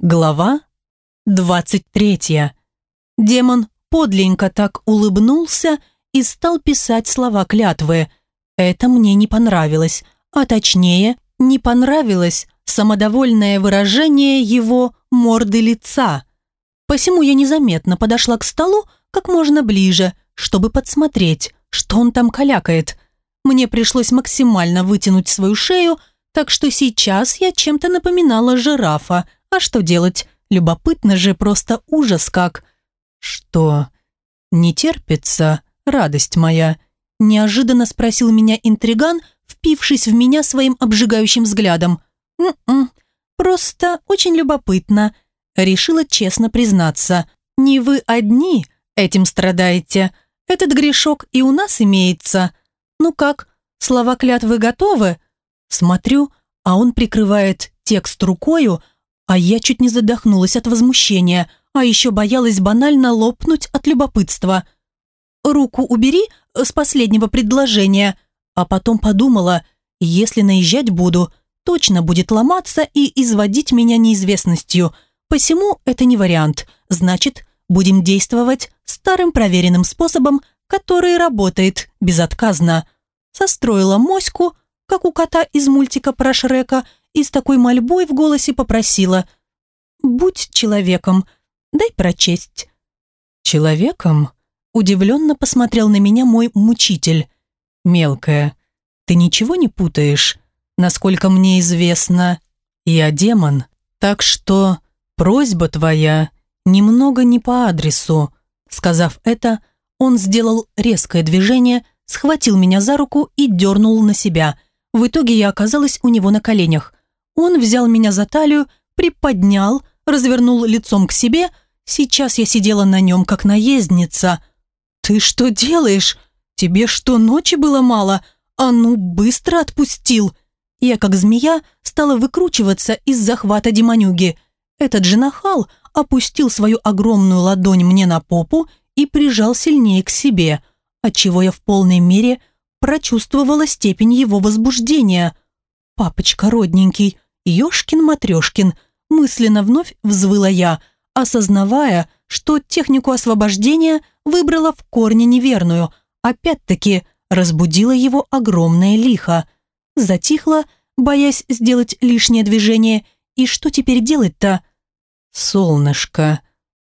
Глава 23. Демон подленько так улыбнулся и стал писать слова клятвы. Это мне не понравилось, а точнее, не понравилось самодовольное выражение его морды лица. Посему я незаметно подошла к столу как можно ближе, чтобы подсмотреть, что он там калякает. Мне пришлось максимально вытянуть свою шею, так что сейчас я чем-то напоминала жирафа. А что делать? Любопытно же, просто ужас как. Что? Не терпится, радость моя? Неожиданно спросил меня интриган, впившись в меня своим обжигающим взглядом. «М-м, просто очень любопытно», решила честно признаться. «Не вы одни этим страдаете. Этот грешок и у нас имеется. Ну как, слова клятвы готовы?» Смотрю, а он прикрывает текст рукою, а я чуть не задохнулась от возмущения, а еще боялась банально лопнуть от любопытства. «Руку убери с последнего предложения», а потом подумала, если наезжать буду, точно будет ломаться и изводить меня неизвестностью. Посему это не вариант. Значит, будем действовать старым проверенным способом, который работает безотказно. Состроила моську, как у кота из мультика про Шрека, и с такой мольбой в голосе попросила «Будь человеком, дай прочесть». «Человеком?» Удивленно посмотрел на меня мой мучитель. «Мелкая, ты ничего не путаешь? Насколько мне известно, я демон, так что просьба твоя немного не по адресу». Сказав это, он сделал резкое движение, схватил меня за руку и дернул на себя. В итоге я оказалась у него на коленях. Он взял меня за талию, приподнял, развернул лицом к себе. Сейчас я сидела на нем, как наездница. «Ты что делаешь? Тебе что, ночи было мало? А ну, быстро отпустил!» Я, как змея, стала выкручиваться из захвата демонюги. Этот же нахал опустил свою огромную ладонь мне на попу и прижал сильнее к себе, отчего я в полной мере прочувствовала степень его возбуждения. «Папочка родненький, Ёшкин-матрёшкин, мысленно вновь взвыла я, осознавая, что технику освобождения выбрала в корне неверную, опять-таки разбудила его огромное лихо. Затихла, боясь сделать лишнее движение, и что теперь делать-то? «Солнышко,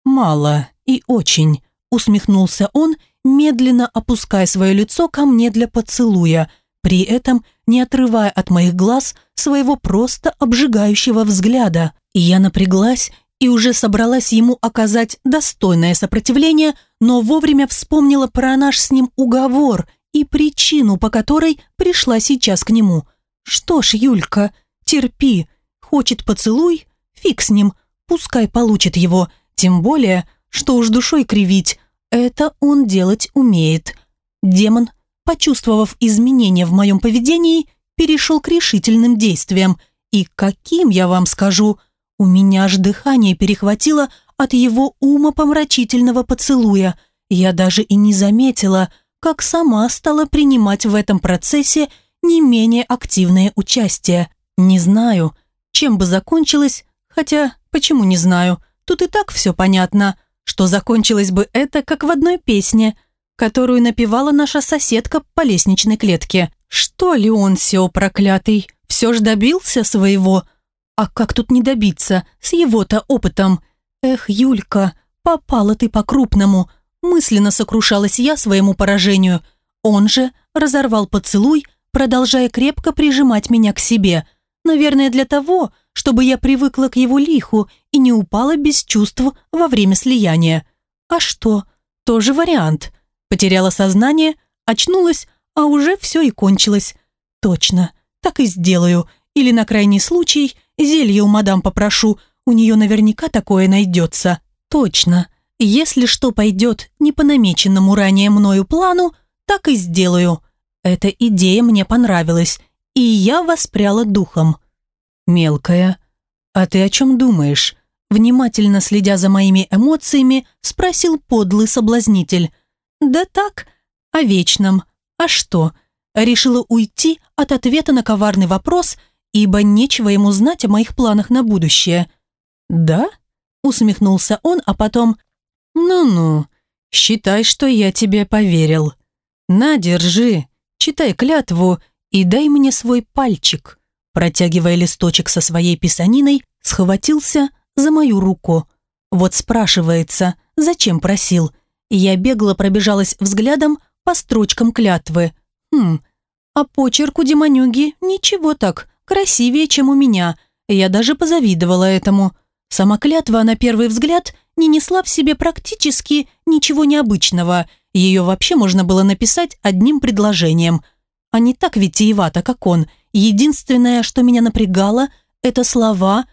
мало и очень», усмехнулся он, медленно опуская свое лицо ко мне для поцелуя – при этом не отрывая от моих глаз своего просто обжигающего взгляда. И я напряглась и уже собралась ему оказать достойное сопротивление, но вовремя вспомнила про наш с ним уговор и причину, по которой пришла сейчас к нему. Что ж, Юлька, терпи, хочет поцелуй, фиг с ним, пускай получит его, тем более, что уж душой кривить, это он делать умеет. Демон – почувствовав изменения в моем поведении, перешел к решительным действиям. И каким, я вам скажу, у меня аж дыхание перехватило от его умопомрачительного поцелуя. Я даже и не заметила, как сама стала принимать в этом процессе не менее активное участие. Не знаю, чем бы закончилось, хотя почему не знаю, тут и так все понятно, что закончилось бы это, как в одной песне – которую напевала наша соседка по лестничной клетке. Что ли он, Сео проклятый, все ж добился своего? А как тут не добиться с его-то опытом? Эх, Юлька, попала ты по-крупному. Мысленно сокрушалась я своему поражению. Он же разорвал поцелуй, продолжая крепко прижимать меня к себе. Наверное, для того, чтобы я привыкла к его лиху и не упала без чувств во время слияния. А что? Тоже вариант. Потеряла сознание, очнулась, а уже все и кончилось. Точно, так и сделаю. Или на крайний случай зелье у мадам попрошу, у нее наверняка такое найдется. Точно. Если что пойдет не по намеченному ранее мною плану, так и сделаю. Эта идея мне понравилась, и я воспряла духом. «Мелкая, а ты о чем думаешь?» Внимательно следя за моими эмоциями, спросил подлый соблазнитель. «Да так, о вечном. А что?» Решила уйти от ответа на коварный вопрос, ибо нечего ему знать о моих планах на будущее. «Да?» – усмехнулся он, а потом «Ну-ну, считай, что я тебе поверил. На, держи, читай клятву и дай мне свой пальчик». Протягивая листочек со своей писаниной, схватился за мою руку. Вот спрашивается, зачем просил? Я бегло пробежалась взглядом по строчкам клятвы. Хм, а почерк у демонюги ничего так, красивее, чем у меня. Я даже позавидовала этому. Сама клятва, на первый взгляд, не несла в себе практически ничего необычного. Ее вообще можно было написать одним предложением. А не так витиевато, как он. Единственное, что меня напрягало, это слова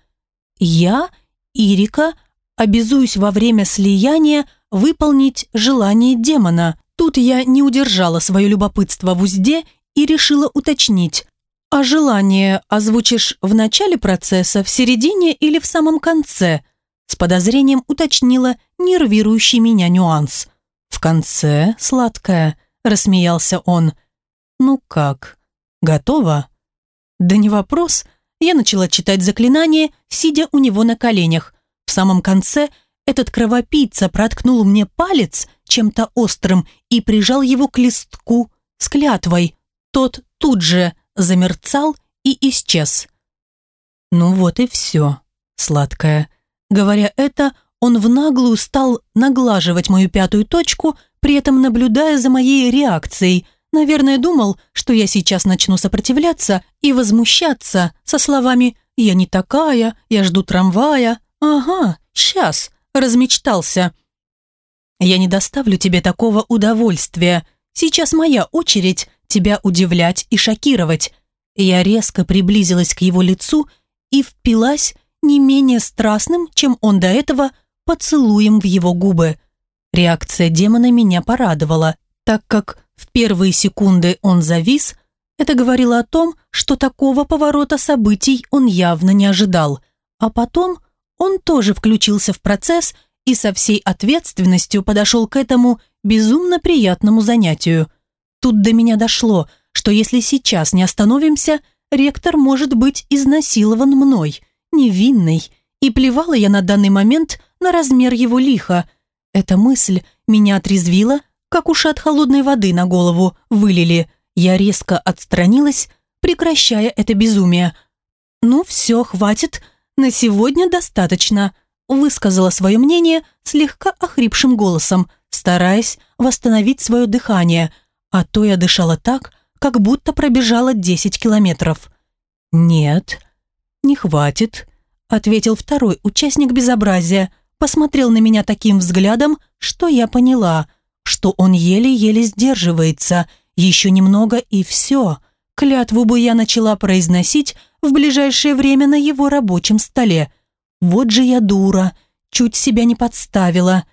«Я, Ирика, обязуюсь во время слияния выполнить желание демона». Тут я не удержала свое любопытство в узде и решила уточнить. «А желание озвучишь в начале процесса, в середине или в самом конце?» С подозрением уточнила нервирующий меня нюанс. «В конце, сладкая», – рассмеялся он. «Ну как, готова?» «Да не вопрос». Я начала читать заклинание, сидя у него на коленях. В самом конце этот кровопийца проткнул мне палец чем-то острым и прижал его к листку с клятвой. Тот тут же замерцал и исчез. Ну вот и все, сладкая. Говоря это, он в наглую стал наглаживать мою пятую точку, при этом наблюдая за моей реакцией. Наверное, думал, что я сейчас начну сопротивляться и возмущаться со словами «Я не такая, я жду трамвая». «Ага, сейчас», размечтался. «Я не доставлю тебе такого удовольствия. Сейчас моя очередь тебя удивлять и шокировать. Я резко приблизилась к его лицу и впилась не менее страстным, чем он до этого, поцелуем в его губы. Реакция демона меня порадовала, так как в первые секунды он завис, это говорило о том, что такого поворота событий он явно не ожидал. А потом он тоже включился в процесс и со всей ответственностью подошел к этому безумно приятному занятию. Тут до меня дошло – что если сейчас не остановимся, ректор может быть изнасилован мной, невинной, и плевала я на данный момент на размер его лиха. Эта мысль меня отрезвила, как уши от холодной воды на голову вылили. Я резко отстранилась, прекращая это безумие. «Ну все, хватит, на сегодня достаточно», высказала свое мнение слегка охрипшим голосом, стараясь восстановить свое дыхание, а то я дышала так, как будто пробежала 10 километров. «Нет, не хватит», — ответил второй участник безобразия, посмотрел на меня таким взглядом, что я поняла, что он еле-еле сдерживается, еще немного и все. Клятву бы я начала произносить в ближайшее время на его рабочем столе. Вот же я дура, чуть себя не подставила.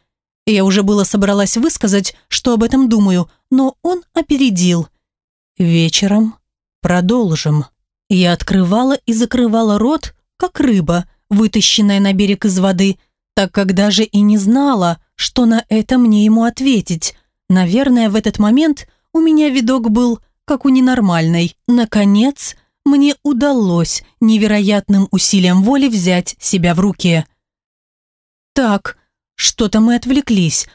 Я уже было собралась высказать, что об этом думаю, но он опередил. Вечером продолжим. Я открывала и закрывала рот, как рыба, вытащенная на берег из воды, так как даже и не знала, что на это мне ему ответить. Наверное, в этот момент у меня видок был, как у ненормальной. Наконец, мне удалось невероятным усилием воли взять себя в руки. Так, что-то мы отвлеклись.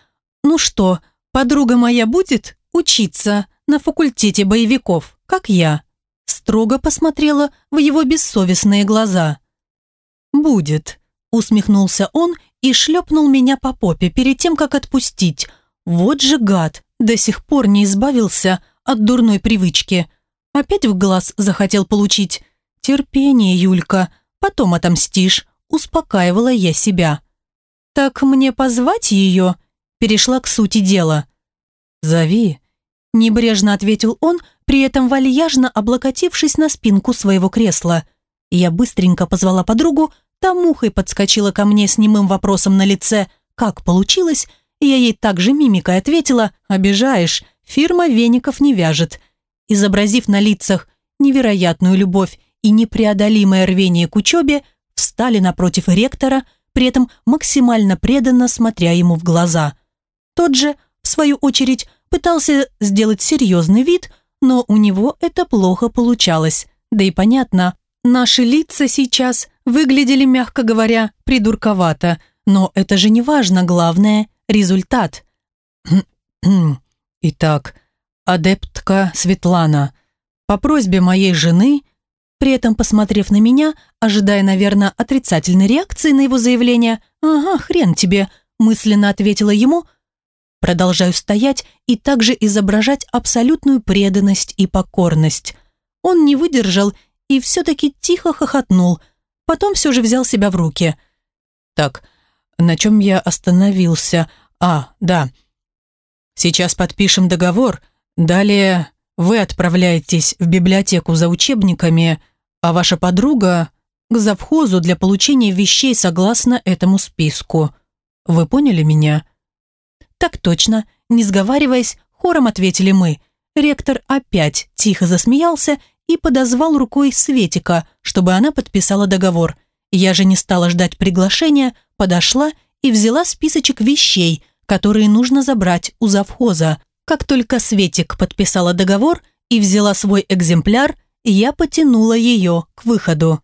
Ну что, подруга моя будет учиться? на факультете боевиков, как я. Строго посмотрела в его бессовестные глаза. «Будет», — усмехнулся он и шлепнул меня по попе перед тем, как отпустить. Вот же гад, до сих пор не избавился от дурной привычки. Опять в глаз захотел получить. «Терпение, Юлька, потом отомстишь», — успокаивала я себя. «Так мне позвать ее?» Перешла к сути дела. «Зови», Небрежно ответил он, при этом вальяжно облокотившись на спинку своего кресла. Я быстренько позвала подругу, та мухой подскочила ко мне с немым вопросом на лице «Как получилось?» Я ей также мимикой ответила «Обижаешь, фирма веников не вяжет». Изобразив на лицах невероятную любовь и непреодолимое рвение к учебе, встали напротив ректора, при этом максимально преданно смотря ему в глаза. Тот же, в свою очередь, пытался сделать серьезный вид, но у него это плохо получалось. Да и понятно, наши лица сейчас выглядели, мягко говоря, придурковато, но это же не важно, главное – результат. Итак, адептка Светлана, по просьбе моей жены, при этом посмотрев на меня, ожидая, наверное, отрицательной реакции на его заявление, «Ага, хрен тебе», мысленно ответила ему, продолжаю стоять и также изображать абсолютную преданность и покорность. Он не выдержал и все-таки тихо хохотнул, потом все же взял себя в руки. «Так, на чем я остановился? А, да. Сейчас подпишем договор, далее вы отправляетесь в библиотеку за учебниками, а ваша подруга к завхозу для получения вещей согласно этому списку. Вы поняли меня?» «Так точно», не сговариваясь, хором ответили мы. Ректор опять тихо засмеялся и подозвал рукой Светика, чтобы она подписала договор. Я же не стала ждать приглашения, подошла и взяла списочек вещей, которые нужно забрать у завхоза. Как только Светик подписала договор и взяла свой экземпляр, я потянула ее к выходу.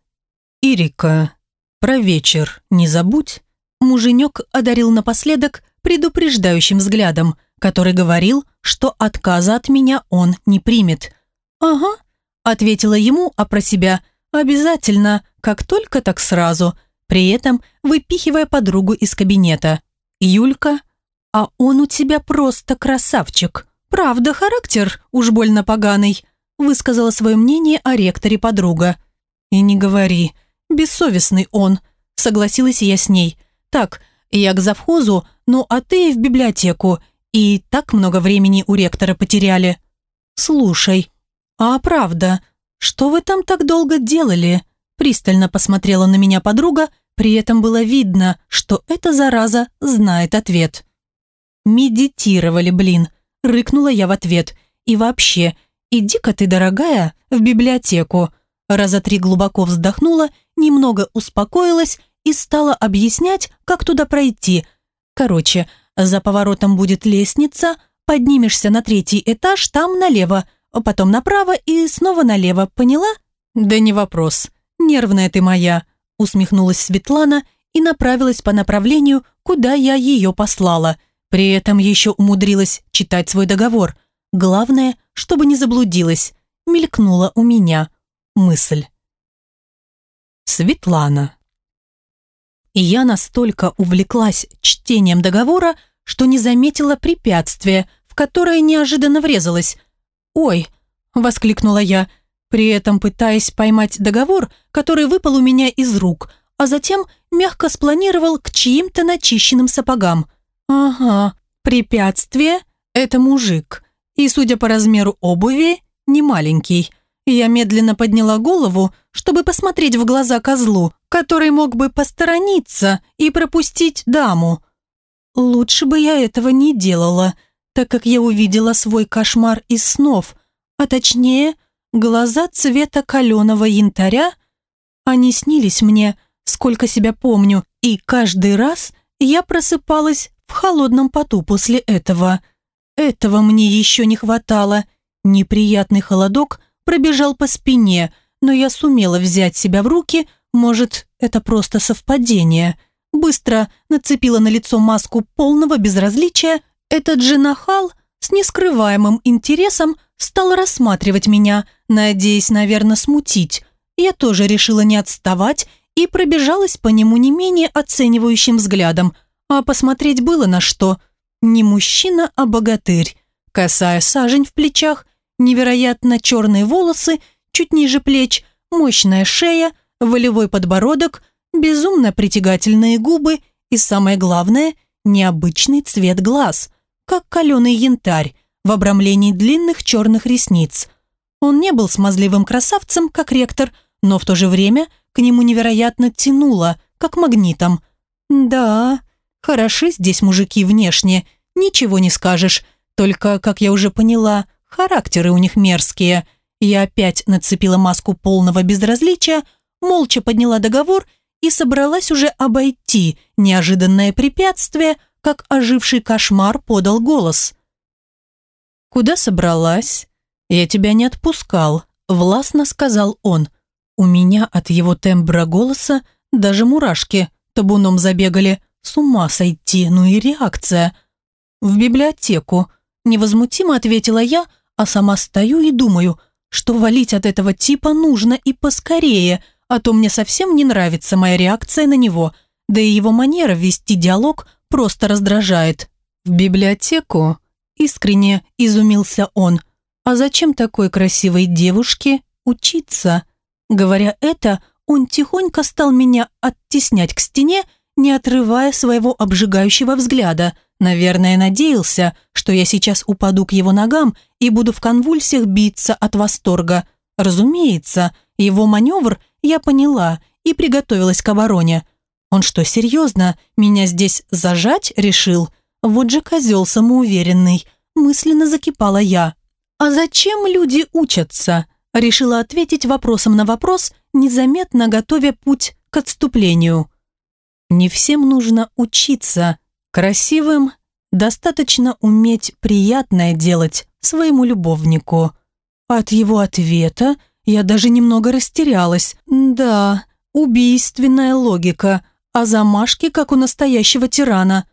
«Ирика, про вечер не забудь». Муженек одарил напоследок предупреждающим взглядом, который говорил, что отказа от меня он не примет. «Ага», – ответила ему, а про себя «обязательно, как только так сразу», при этом выпихивая подругу из кабинета. «Юлька, а он у тебя просто красавчик. Правда, характер уж больно поганый», высказала свое мнение о ректоре подруга. «И не говори, бессовестный он», согласилась я с ней. «Так, я к завхозу, ну а ты в библиотеку. И так много времени у ректора потеряли». «Слушай, а правда, что вы там так долго делали?» Пристально посмотрела на меня подруга, при этом было видно, что эта зараза знает ответ. «Медитировали, блин», — рыкнула я в ответ. «И вообще, иди-ка ты, дорогая, в библиотеку». Раза три глубоко вздохнула, немного успокоилась и стала объяснять, как туда пройти. Короче, за поворотом будет лестница, поднимешься на третий этаж, там налево, потом направо и снова налево, поняла? Да не вопрос. Нервная ты моя, усмехнулась Светлана и направилась по направлению, куда я ее послала. При этом еще умудрилась читать свой договор. Главное, чтобы не заблудилась, мелькнула у меня мысль. Светлана. И я настолько увлеклась чтением договора, что не заметила препятствия, в которое неожиданно врезалась. «Ой!» – воскликнула я, при этом пытаясь поймать договор, который выпал у меня из рук, а затем мягко спланировал к чьим-то начищенным сапогам. «Ага, препятствие – это мужик, и, судя по размеру обуви, не маленький». Я медленно подняла голову, чтобы посмотреть в глаза козлу, который мог бы посторониться и пропустить даму. Лучше бы я этого не делала, так как я увидела свой кошмар из снов, а точнее, глаза цвета каленого янтаря. Они снились мне, сколько себя помню, и каждый раз я просыпалась в холодном поту после этого. Этого мне еще не хватало. Неприятный холодок пробежал по спине, но я сумела взять себя в руки, может, это просто совпадение – быстро нацепила на лицо маску полного безразличия, этот же нахал с нескрываемым интересом стал рассматривать меня, надеясь, наверное, смутить. Я тоже решила не отставать и пробежалась по нему не менее оценивающим взглядом. А посмотреть было на что. Не мужчина, а богатырь. Косая сажень в плечах, невероятно черные волосы, чуть ниже плеч, мощная шея, волевой подбородок, безумно притягательные губы и, самое главное, необычный цвет глаз, как каленый янтарь в обрамлении длинных черных ресниц. Он не был смазливым красавцем, как ректор, но в то же время к нему невероятно тянуло, как магнитом. Да, хороши здесь мужики внешне, ничего не скажешь, только, как я уже поняла, характеры у них мерзкие. Я опять нацепила маску полного безразличия, молча подняла договор и собралась уже обойти неожиданное препятствие, как оживший кошмар подал голос. «Куда собралась? Я тебя не отпускал», – властно сказал он. У меня от его тембра голоса даже мурашки табуном забегали. С ума сойти, ну и реакция. В библиотеку. Невозмутимо ответила я, а сама стою и думаю, что валить от этого типа нужно и поскорее, а то мне совсем не нравится моя реакция на него, да и его манера вести диалог просто раздражает. В библиотеку искренне изумился он. А зачем такой красивой девушке учиться? Говоря это, он тихонько стал меня оттеснять к стене, не отрывая своего обжигающего взгляда. Наверное, надеялся, что я сейчас упаду к его ногам и буду в конвульсиях биться от восторга. Разумеется, его маневр я поняла и приготовилась к обороне. Он что, серьезно, меня здесь зажать решил? Вот же козел самоуверенный, мысленно закипала я. А зачем люди учатся? Решила ответить вопросом на вопрос, незаметно готовя путь к отступлению. Не всем нужно учиться. Красивым достаточно уметь приятное делать своему любовнику. От его ответа я даже немного растерялась. Да, убийственная логика, а замашки, как у настоящего тирана.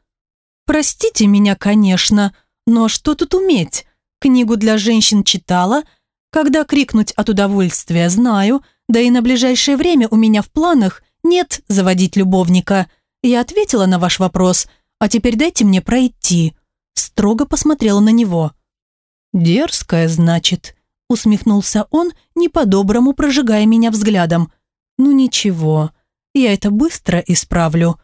Простите меня, конечно, но что тут уметь? Книгу для женщин читала, когда крикнуть от удовольствия знаю, да и на ближайшее время у меня в планах нет заводить любовника. Я ответила на ваш вопрос, а теперь дайте мне пройти. Строго посмотрела на него. «Дерзкая, значит», — усмехнулся он, не по-доброму прожигая меня взглядом. «Ну ничего, я это быстро исправлю.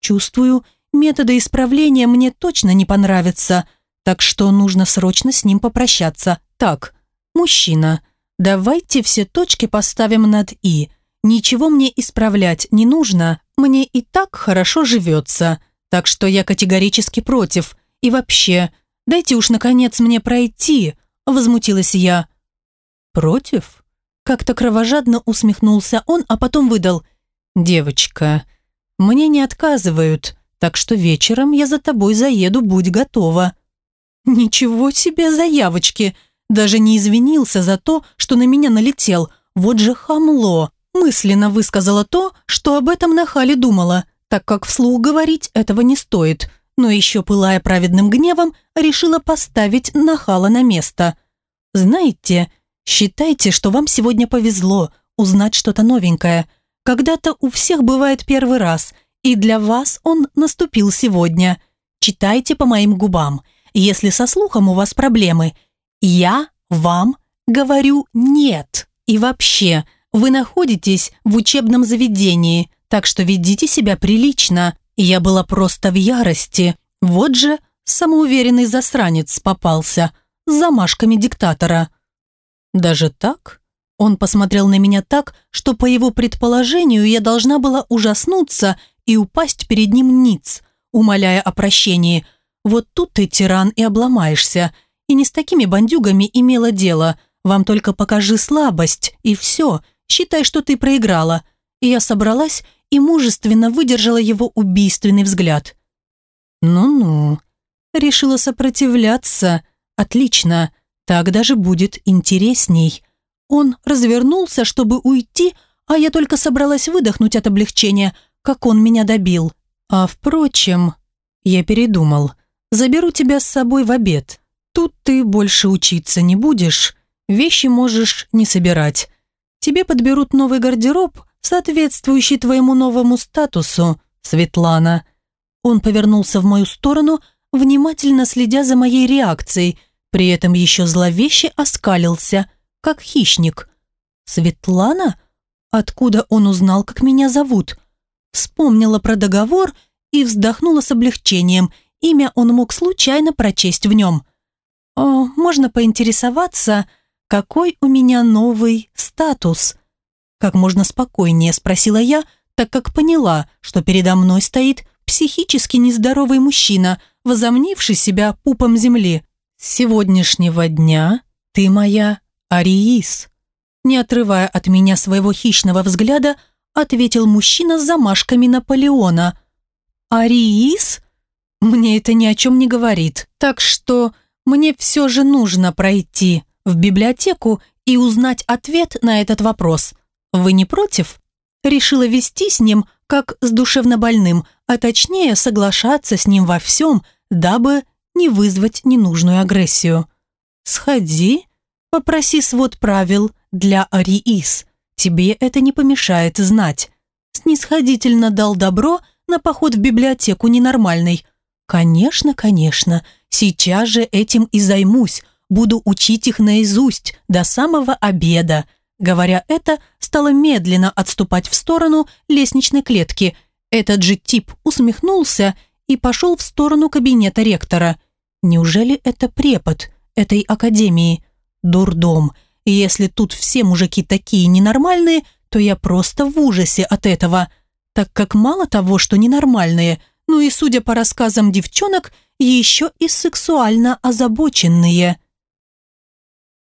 Чувствую, методы исправления мне точно не понравятся, так что нужно срочно с ним попрощаться. Так, «Мужчина, давайте все точки поставим над «и». Ничего мне исправлять не нужно, мне и так хорошо живется, так что я категорически против. И вообще, дайте уж, наконец, мне пройти», – возмутилась я. «Против?» Как-то кровожадно усмехнулся он, а потом выдал. «Девочка, мне не отказывают, так что вечером я за тобой заеду, будь готова». «Ничего себе заявочки!» Даже не извинился за то, что на меня налетел. Вот же хамло. Мысленно высказала то, что об этом нахале думала, так как вслух говорить этого не стоит. Но еще пылая праведным гневом, решила поставить нахала на место. «Знаете, считайте, что вам сегодня повезло узнать что-то новенькое. Когда-то у всех бывает первый раз, и для вас он наступил сегодня. Читайте по моим губам. Если со слухом у вас проблемы – я вам говорю нет. И вообще, вы находитесь в учебном заведении, так что ведите себя прилично. Я была просто в ярости. Вот же самоуверенный засранец попался с замашками диктатора. Даже так? Он посмотрел на меня так, что по его предположению я должна была ужаснуться и упасть перед ним ниц, умоляя о прощении. Вот тут ты, тиран, и обломаешься – и не с такими бандюгами имела дело. Вам только покажи слабость, и все. Считай, что ты проиграла. И я собралась и мужественно выдержала его убийственный взгляд. Ну-ну. Решила сопротивляться. Отлично. Так даже будет интересней. Он развернулся, чтобы уйти, а я только собралась выдохнуть от облегчения, как он меня добил. А впрочем, я передумал. Заберу тебя с собой в обед. Тут ты больше учиться не будешь, вещи можешь не собирать. Тебе подберут новый гардероб, соответствующий твоему новому статусу, Светлана. Он повернулся в мою сторону, внимательно следя за моей реакцией, при этом еще зловеще оскалился, как хищник. «Светлана? Откуда он узнал, как меня зовут?» Вспомнила про договор и вздохнула с облегчением. Имя он мог случайно прочесть в нем – «О, можно поинтересоваться, какой у меня новый статус?» Как можно спокойнее спросила я, так как поняла, что передо мной стоит психически нездоровый мужчина, возомнивший себя пупом земли. «С сегодняшнего дня ты моя Ариис», не отрывая от меня своего хищного взгляда, ответил мужчина с замашками Наполеона. «Ариис?» Мне это ни о чем не говорит, так что мне все же нужно пройти в библиотеку и узнать ответ на этот вопрос. Вы не против? Решила вести с ним, как с душевнобольным, а точнее соглашаться с ним во всем, дабы не вызвать ненужную агрессию. «Сходи, попроси свод правил для Ариис. Тебе это не помешает знать». Снисходительно дал добро на поход в библиотеку ненормальной. «Конечно, конечно, сейчас же этим и займусь. Буду учить их наизусть до самого обеда». Говоря это, стала медленно отступать в сторону лестничной клетки. Этот же тип усмехнулся и пошел в сторону кабинета ректора. Неужели это препод этой академии? Дурдом. Если тут все мужики такие ненормальные, то я просто в ужасе от этого. Так как мало того, что ненормальные, ну и, судя по рассказам девчонок, еще и сексуально озабоченные.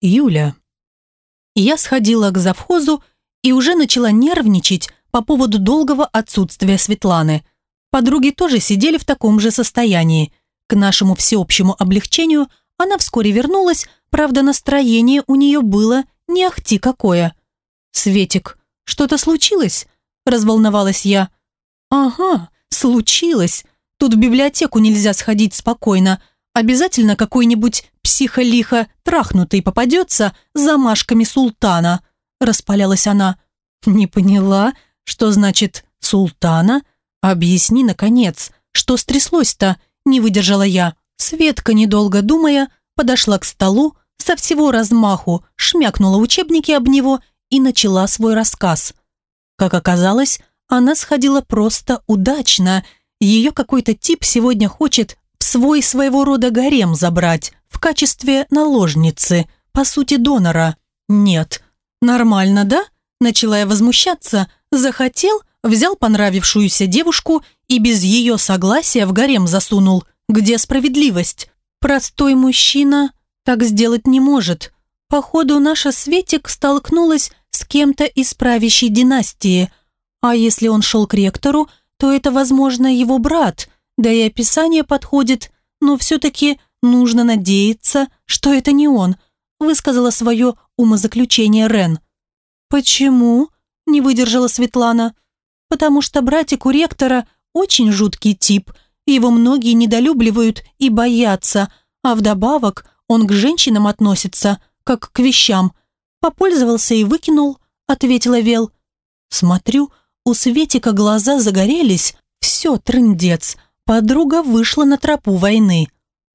Юля. Я сходила к завхозу и уже начала нервничать по поводу долгого отсутствия Светланы. Подруги тоже сидели в таком же состоянии. К нашему всеобщему облегчению она вскоре вернулась, правда, настроение у нее было не ахти какое. «Светик, что-то случилось?» – разволновалась я. «Ага, случилось. Тут в библиотеку нельзя сходить спокойно. Обязательно какой-нибудь психолихо трахнутый попадется замашками султана», – распалялась она. «Не поняла, что значит «султана»? Объясни, наконец, что стряслось-то?» – не выдержала я. Светка, недолго думая, подошла к столу, со всего размаху шмякнула учебники об него и начала свой рассказ. Как оказалось, она сходила просто удачно. Ее какой-то тип сегодня хочет свой своего рода гарем забрать в качестве наложницы, по сути донора. Нет, нормально, да? Начала я возмущаться. Захотел, взял понравившуюся девушку и без ее согласия в гарем засунул – где справедливость? Простой мужчина так сделать не может. Походу, наша Светик столкнулась с кем-то из правящей династии. А если он шел к ректору, то это, возможно, его брат. Да и описание подходит. Но все-таки нужно надеяться, что это не он, высказала свое умозаключение Рен. «Почему?» – не выдержала Светлана. «Потому что братик у ректора очень жуткий тип – его многие недолюбливают и боятся, а вдобавок он к женщинам относится, как к вещам. Попользовался и выкинул, ответила Вел. Смотрю, у Светика глаза загорелись. Все, трындец, подруга вышла на тропу войны.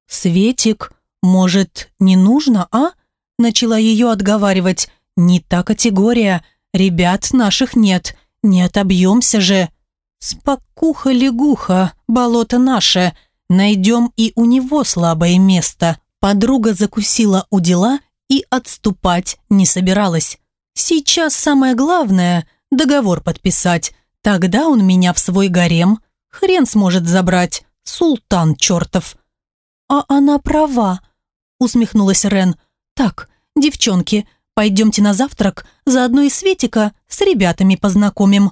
«Светик, может, не нужно, а?» Начала ее отговаривать. «Не та категория, ребят наших нет, не отобьемся же». «Спокуха-лягуха, болото наше, найдем и у него слабое место». Подруга закусила у дела и отступать не собиралась. «Сейчас самое главное – договор подписать. Тогда он меня в свой гарем хрен сможет забрать, султан чертов». «А она права», – усмехнулась Рен. «Так, девчонки, пойдемте на завтрак, заодно и Светика с ребятами познакомим».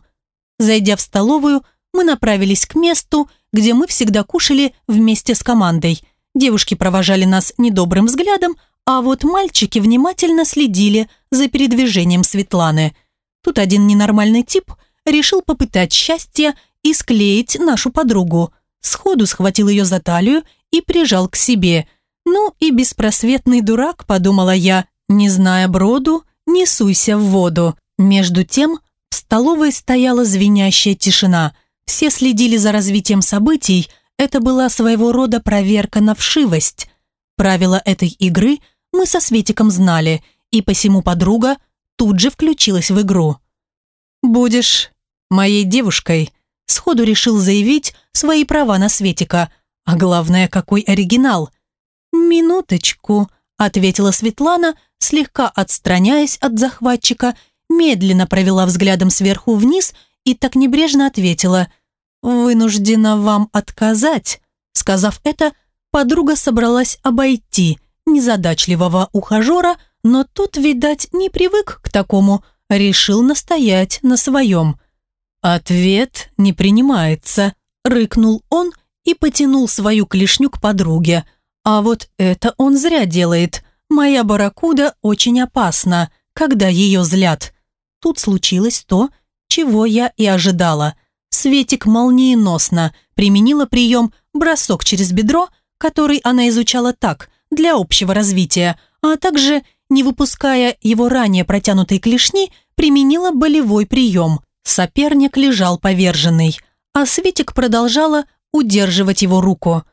Зайдя в столовую, мы направились к месту, где мы всегда кушали вместе с командой. Девушки провожали нас недобрым взглядом, а вот мальчики внимательно следили за передвижением Светланы. Тут один ненормальный тип решил попытать счастье и склеить нашу подругу. Сходу схватил ее за талию и прижал к себе. Ну и беспросветный дурак, подумала я, не зная броду, не суйся в воду. Между тем в столовой стояла звенящая тишина. Все следили за развитием событий. Это была своего рода проверка на вшивость. Правила этой игры мы со Светиком знали, и посему подруга тут же включилась в игру. «Будешь моей девушкой», – сходу решил заявить свои права на Светика. А главное, какой оригинал. «Минуточку», – ответила Светлана, слегка отстраняясь от захватчика – медленно провела взглядом сверху вниз и так небрежно ответила «Вынуждена вам отказать». Сказав это, подруга собралась обойти незадачливого ухажера, но тот, видать, не привык к такому, решил настоять на своем. «Ответ не принимается», – рыкнул он и потянул свою клешню к подруге. «А вот это он зря делает. Моя барракуда очень опасна, когда ее злят». тут случилось то, чего я и ожидала. Светик молниеносно применила прием «бросок через бедро», который она изучала так, для общего развития, а также, не выпуская его ранее протянутой клешни, применила болевой прием. Соперник лежал поверженный, а Светик продолжала удерживать его руку.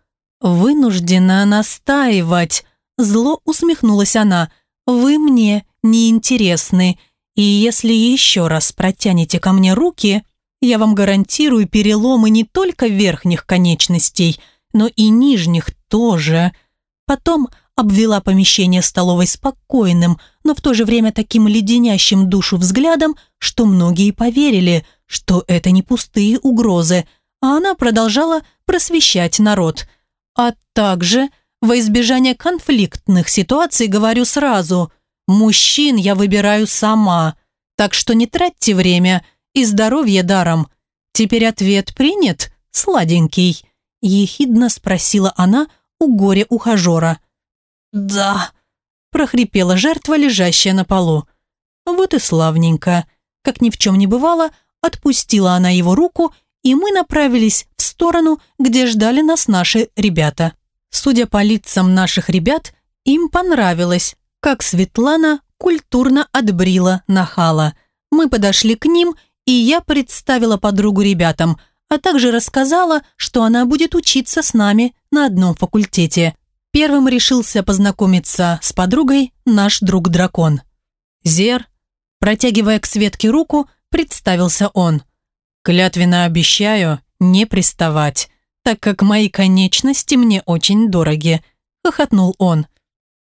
«Вынуждена настаивать», – зло усмехнулась она. «Вы мне неинтересны, и если еще раз протянете ко мне руки, я вам гарантирую переломы не только верхних конечностей, но и нижних тоже». Потом обвела помещение столовой спокойным, но в то же время таким леденящим душу взглядом, что многие поверили, что это не пустые угрозы, а она продолжала просвещать народ. А также, во избежание конфликтных ситуаций, говорю сразу, мужчин я выбираю сама, так что не тратьте время и здоровье даром. Теперь ответ принят, сладенький?» Ехидно спросила она, у горя-ухажера. «Да», – прохрипела жертва, лежащая на полу. Вот и славненько. Как ни в чем не бывало, отпустила она его руку, и мы направились в сторону, где ждали нас наши ребята. Судя по лицам наших ребят, им понравилось, как Светлана культурно отбрила нахала. Мы подошли к ним, и я представила подругу ребятам, а также рассказала, что она будет учиться с нами на одном факультете. Первым решился познакомиться с подругой наш друг-дракон. Зер, протягивая к Светке руку, представился он. «Клятвенно обещаю не приставать, так как мои конечности мне очень дороги», – хохотнул он.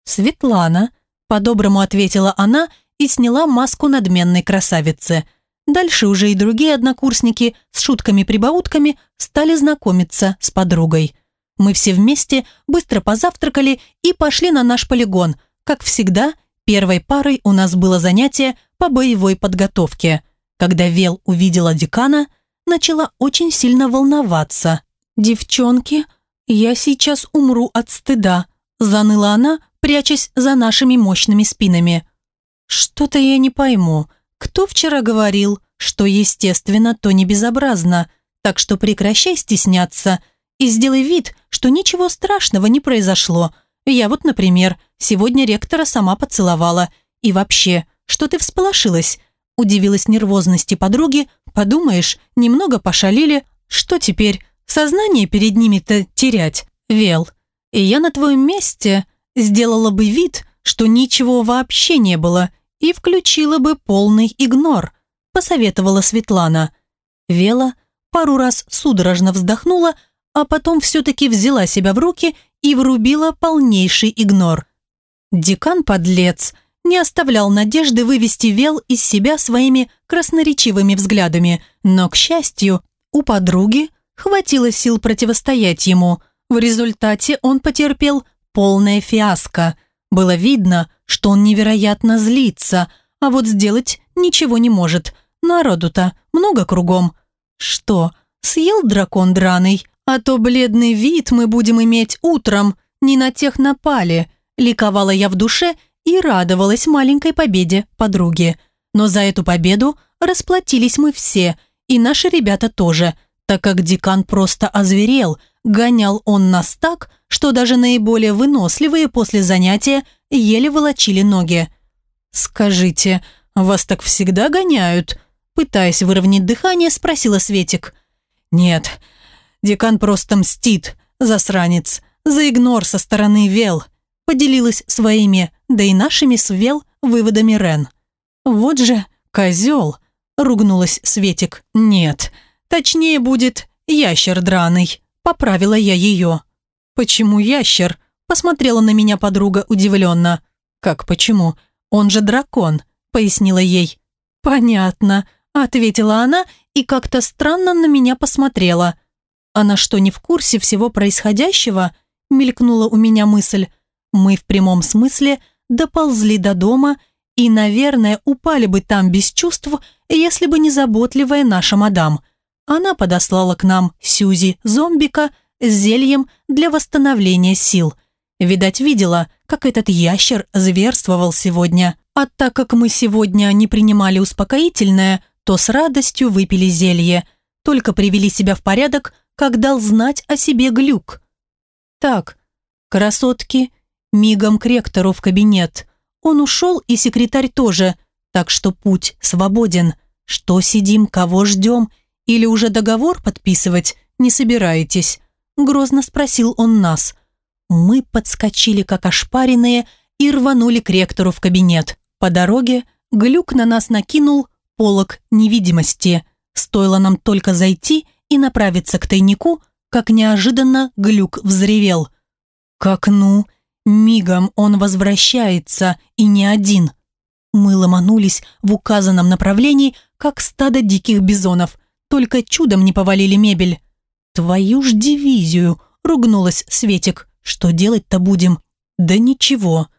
«Светлана», – по-доброму ответила она и сняла маску надменной красавицы – Дальше уже и другие однокурсники с шутками-прибаутками стали знакомиться с подругой. Мы все вместе быстро позавтракали и пошли на наш полигон. Как всегда, первой парой у нас было занятие по боевой подготовке. Когда Вел увидела декана, начала очень сильно волноваться. «Девчонки, я сейчас умру от стыда», заныла она, прячась за нашими мощными спинами. «Что-то я не пойму», кто вчера говорил, что естественно, то не безобразно, так что прекращай стесняться и сделай вид, что ничего страшного не произошло. Я вот, например, сегодня ректора сама поцеловала. И вообще, что ты всполошилась? Удивилась нервозности подруги. Подумаешь, немного пошалили. Что теперь, сознание перед ними-то терять? Вел. И я на твоем месте сделала бы вид, что ничего вообще не было – и включила бы полный игнор, посоветовала Светлана. Вела пару раз судорожно вздохнула, а потом все-таки взяла себя в руки и врубила полнейший игнор. Декан-подлец не оставлял надежды вывести Вел из себя своими красноречивыми взглядами, но, к счастью, у подруги хватило сил противостоять ему. В результате он потерпел полное фиаско. Было видно, что он невероятно злится, а вот сделать ничего не может. Народу-то много кругом. Что, съел дракон драный? А то бледный вид мы будем иметь утром, не на тех напали. Ликовала я в душе и радовалась маленькой победе подруги. Но за эту победу расплатились мы все, и наши ребята тоже, так как декан просто озверел, гонял он нас так, что даже наиболее выносливые после занятия еле волочили ноги. «Скажите, вас так всегда гоняют?» Пытаясь выровнять дыхание, спросила Светик. «Нет, декан просто мстит, засранец, за игнор со стороны Вел», поделилась своими, да и нашими с Вел выводами Рен. «Вот же козел», ругнулась Светик. «Нет, точнее будет ящер драный», поправила я ее. «Почему ящер?» – посмотрела на меня подруга удивленно. «Как почему? Он же дракон», – пояснила ей. «Понятно», – ответила она и как-то странно на меня посмотрела. «Она что, не в курсе всего происходящего?» – мелькнула у меня мысль. «Мы в прямом смысле доползли до дома и, наверное, упали бы там без чувств, если бы не заботливая наша мадам. Она подослала к нам Сюзи зомбика с зельем для восстановления сил. Видать, видела, как этот ящер зверствовал сегодня. А так как мы сегодня не принимали успокоительное, то с радостью выпили зелье. Только привели себя в порядок, как дал знать о себе глюк. Так, красотки, мигом к ректору в кабинет. Он ушел, и секретарь тоже, так что путь свободен. Что сидим, кого ждем? Или уже договор подписывать не собираетесь? Грозно спросил он нас. Мы подскочили, как ошпаренные, и рванули к ректору в кабинет. По дороге Глюк на нас накинул полог невидимости. Стоило нам только зайти и направиться к тайнику, как неожиданно Глюк взревел. К окну мигом он возвращается, и не один. Мы ломанулись в указанном направлении, как стадо диких бизонов, только чудом не повалили мебель. «Твою ж дивизию!» – ругнулась Светик. «Что делать-то будем?» «Да ничего.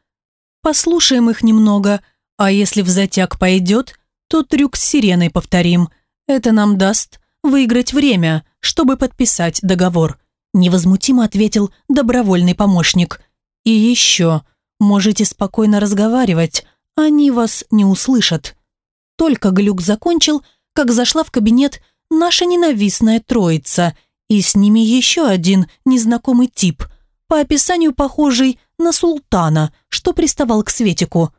Послушаем их немного, а если в затяг пойдет, то трюк с сиреной повторим. Это нам даст выиграть время, чтобы подписать договор», невозмутимо ответил добровольный помощник. «И еще, можете спокойно разговаривать, они вас не услышат». Только Глюк закончил, как зашла в кабинет наша ненавистная троица, и с ними еще один незнакомый тип, по описанию похожий на султана, что приставал к Светику.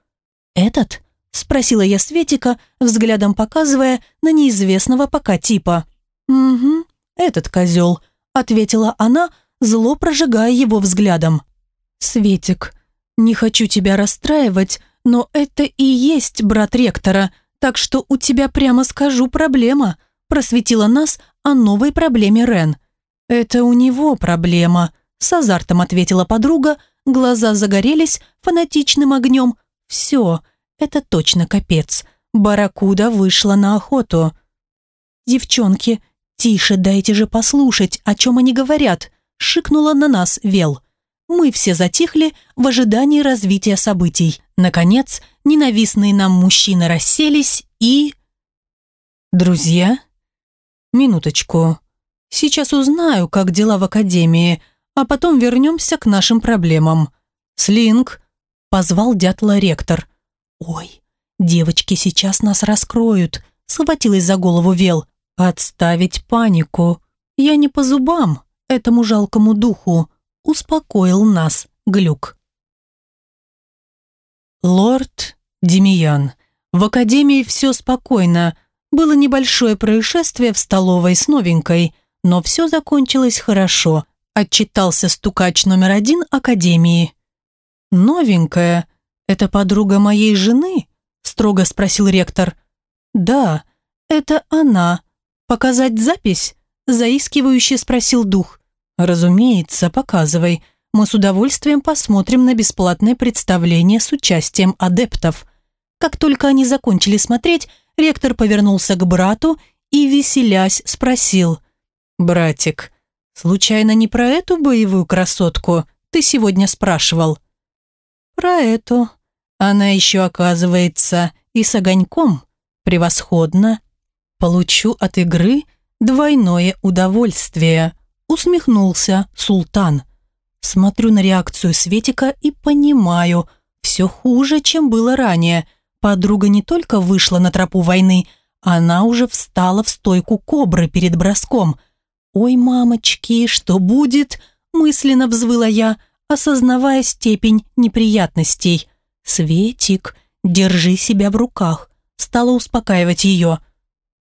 «Этот?» – спросила я Светика, взглядом показывая на неизвестного пока типа. «Угу, этот козел», – ответила она, зло прожигая его взглядом. «Светик, не хочу тебя расстраивать, но это и есть брат ректора, так что у тебя, прямо скажу, проблема», – просветила нас о новой проблеме Рен. «Это у него проблема», – с азартом ответила подруга, глаза загорелись фанатичным огнем. «Все, это точно капец. Барракуда вышла на охоту». «Девчонки, тише, дайте же послушать, о чем они говорят», – шикнула на нас Вел. Мы все затихли в ожидании развития событий. Наконец, ненавистные нам мужчины расселись и... «Друзья?» «Минуточку. Сейчас узнаю, как дела в академии, а потом вернемся к нашим проблемам. Слинг!» Позвал дятла ректор. «Ой, девочки сейчас нас раскроют», схватилась за голову Вел. «Отставить панику. Я не по зубам этому жалкому духу», успокоил нас Глюк. Лорд Демиян. В академии все спокойно. Было небольшое происшествие в столовой с новенькой, но все закончилось хорошо. Отчитался стукач номер один академии. «Новенькая? Это подруга моей жены?» строго спросил ректор. «Да, это она. Показать запись?» заискивающе спросил дух. «Разумеется, показывай. Мы с удовольствием посмотрим на бесплатное представление с участием адептов». Как только они закончили смотреть, ректор повернулся к брату и, веселясь, спросил. «Братик, случайно не про эту боевую красотку ты сегодня спрашивал?» «Про эту. Она еще, оказывается, и с огоньком. Превосходно. Получу от игры двойное удовольствие» усмехнулся султан. Смотрю на реакцию Светика и понимаю, все хуже, чем было ранее. Подруга не только вышла на тропу войны, она уже встала в стойку кобры перед броском. «Ой, мамочки, что будет?» – мысленно взвыла я, осознавая степень неприятностей. «Светик, держи себя в руках», – стала успокаивать ее.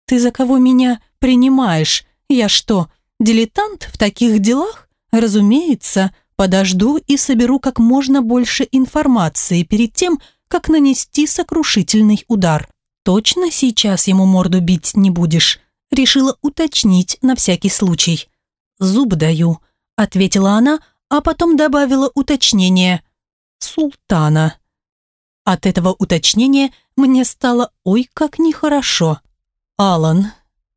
«Ты за кого меня принимаешь? Я что, Дилетант в таких делах? Разумеется, подожду и соберу как можно больше информации перед тем, как нанести сокрушительный удар. Точно сейчас ему морду бить не будешь? Решила уточнить на всякий случай. Зуб даю, ответила она, а потом добавила уточнение. Султана. От этого уточнения мне стало ой как нехорошо. Алан,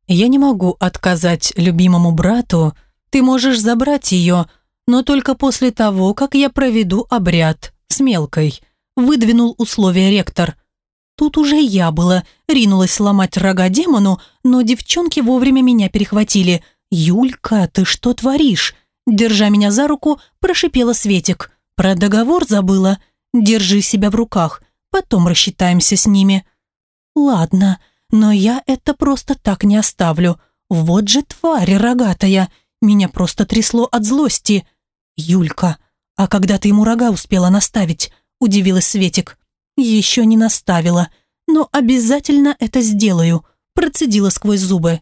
я не могу отказать любимому брату. Ты можешь забрать ее, но только после того, как я проведу обряд с мелкой», выдвинул условие ректор. Тут уже я была, ринулась ломать рога демону, но девчонки вовремя меня перехватили. «Юлька, ты что творишь?» Держа меня за руку, прошипела Светик. Про договор забыла. Держи себя в руках, потом рассчитаемся с ними». «Ладно, но я это просто так не оставлю. Вот же тварь рогатая. Меня просто трясло от злости. Юлька, а когда ты ему рога успела наставить?» Удивилась Светик. «Еще не наставила, но обязательно это сделаю», процедила сквозь зубы.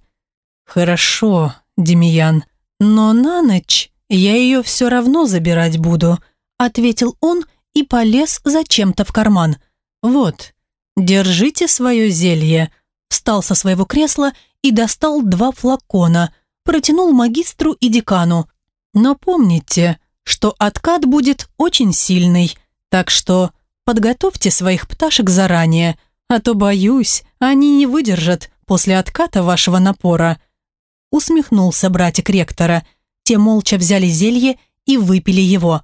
«Хорошо, Демьян, но на ночь я ее все равно забирать буду», ответил он и полез зачем-то в карман. «Вот, держите свое зелье», встал со своего кресла и достал два флакона, протянул магистру и декану. «Но помните, что откат будет очень сильный, так что подготовьте своих пташек заранее, а то, боюсь, они не выдержат после отката вашего напора». Усмехнулся братик ректора. Те молча взяли зелье и выпили его.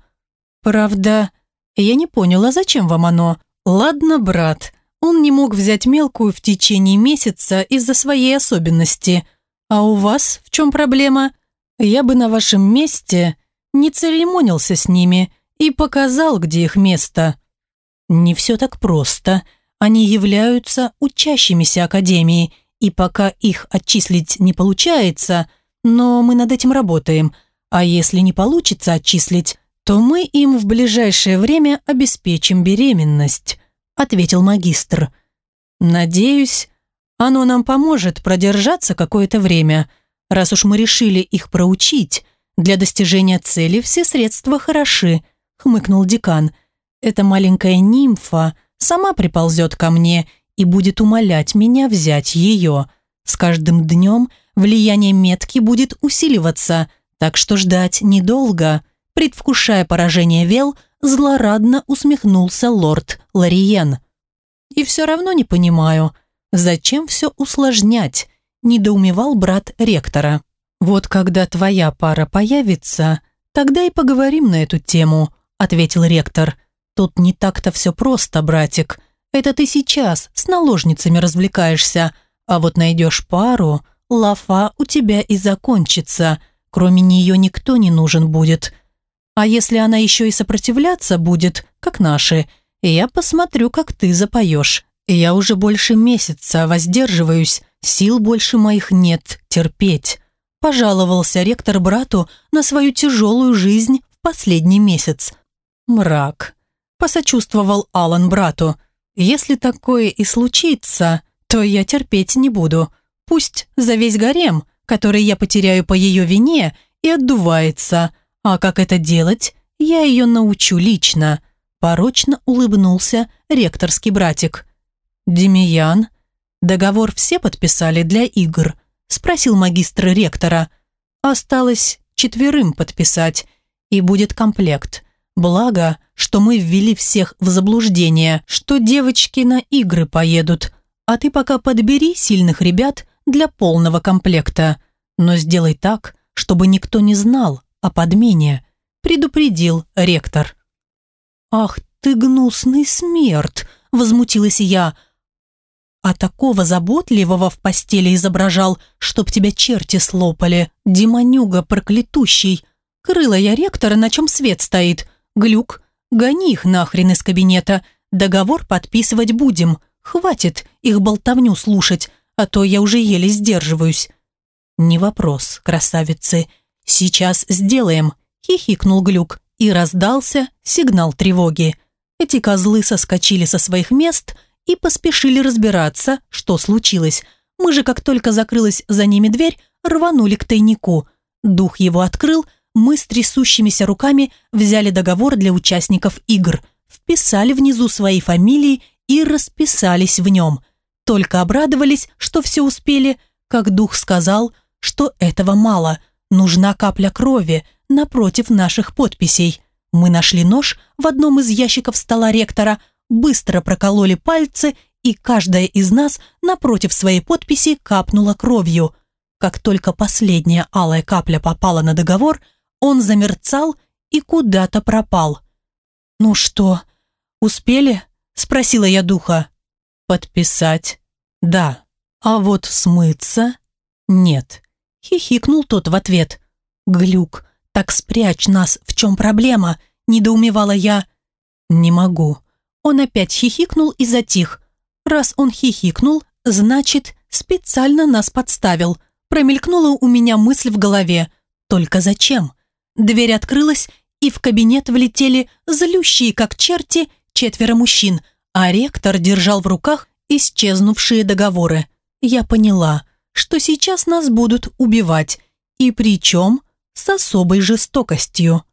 «Правда, я не поняла, зачем вам оно? Ладно, брат, он не мог взять мелкую в течение месяца из-за своей особенности. А у вас в чем проблема? Я бы на вашем месте не церемонился с ними и показал, где их место. Не все так просто. Они являются учащимися Академии, и пока их отчислить не получается, но мы над этим работаем. А если не получится отчислить, то мы им в ближайшее время обеспечим беременность», ответил магистр. «Надеюсь, оно нам поможет продержаться какое-то время, раз уж мы решили их проучить. Для достижения цели все средства хороши», хмыкнул декан. «Эта маленькая нимфа сама приползет ко мне и будет умолять меня взять ее. С каждым днем влияние метки будет усиливаться, так что ждать недолго». Предвкушая поражение Вел, злорадно усмехнулся лорд Лариен. «И все равно не понимаю, зачем все усложнять?» недоумевал брат ректора. «Вот когда твоя пара появится, тогда и поговорим на эту тему», ответил ректор. «Тут не так-то все просто, братик. Это ты сейчас с наложницами развлекаешься, а вот найдешь пару, лафа у тебя и закончится. Кроме нее никто не нужен будет. А если она еще и сопротивляться будет, как наши, я посмотрю, как ты запоешь. Я уже больше месяца воздерживаюсь, сил больше моих нет терпеть. Пожаловался ректор брату на свою тяжелую жизнь в последний месяц. Мрак. Посочувствовал Алан брату. Если такое и случится, то я терпеть не буду. Пусть за весь гарем, который я потеряю по ее вине, и отдувается – а как это делать, я ее научу лично. Порочно улыбнулся ректорский братик. Демиян, договор все подписали для игр? Спросил магистр ректора. Осталось четверым подписать, и будет комплект. Благо, что мы ввели всех в заблуждение, что девочки на игры поедут, а ты пока подбери сильных ребят для полного комплекта. Но сделай так, чтобы никто не знал, о подмене, предупредил ректор. «Ах ты гнусный смерть!» – возмутилась я. «А такого заботливого в постели изображал, чтоб тебя черти слопали, демонюга проклятущий. Крыла я ректора, на чем свет стоит. Глюк, гони их нахрен из кабинета, договор подписывать будем. Хватит их болтовню слушать, а то я уже еле сдерживаюсь». «Не вопрос, красавицы», «Сейчас сделаем», – хихикнул Глюк, и раздался сигнал тревоги. Эти козлы соскочили со своих мест и поспешили разбираться, что случилось. Мы же, как только закрылась за ними дверь, рванули к тайнику. Дух его открыл, мы с трясущимися руками взяли договор для участников игр, вписали внизу свои фамилии и расписались в нем. Только обрадовались, что все успели, как дух сказал, что этого мало – Нужна капля крови напротив наших подписей. Мы нашли нож в одном из ящиков стола ректора, быстро прокололи пальцы, и каждая из нас напротив своей подписи капнула кровью. Как только последняя алая капля попала на договор, он замерцал и куда-то пропал. «Ну что, успели?» – спросила я духа. «Подписать? Да. А вот смыться? Нет. Хихикнул тот в ответ. «Глюк, так спрячь нас, в чем проблема? – недоумевала я. «Не могу». Он опять хихикнул и затих. Раз он хихикнул, значит, специально нас подставил. Промелькнула у меня мысль в голове. Только зачем? Дверь открылась, и в кабинет влетели злющие, как черти, четверо мужчин, а ректор держал в руках исчезнувшие договоры. Я поняла, что сейчас нас будут убивать, и причем с особой жестокостью.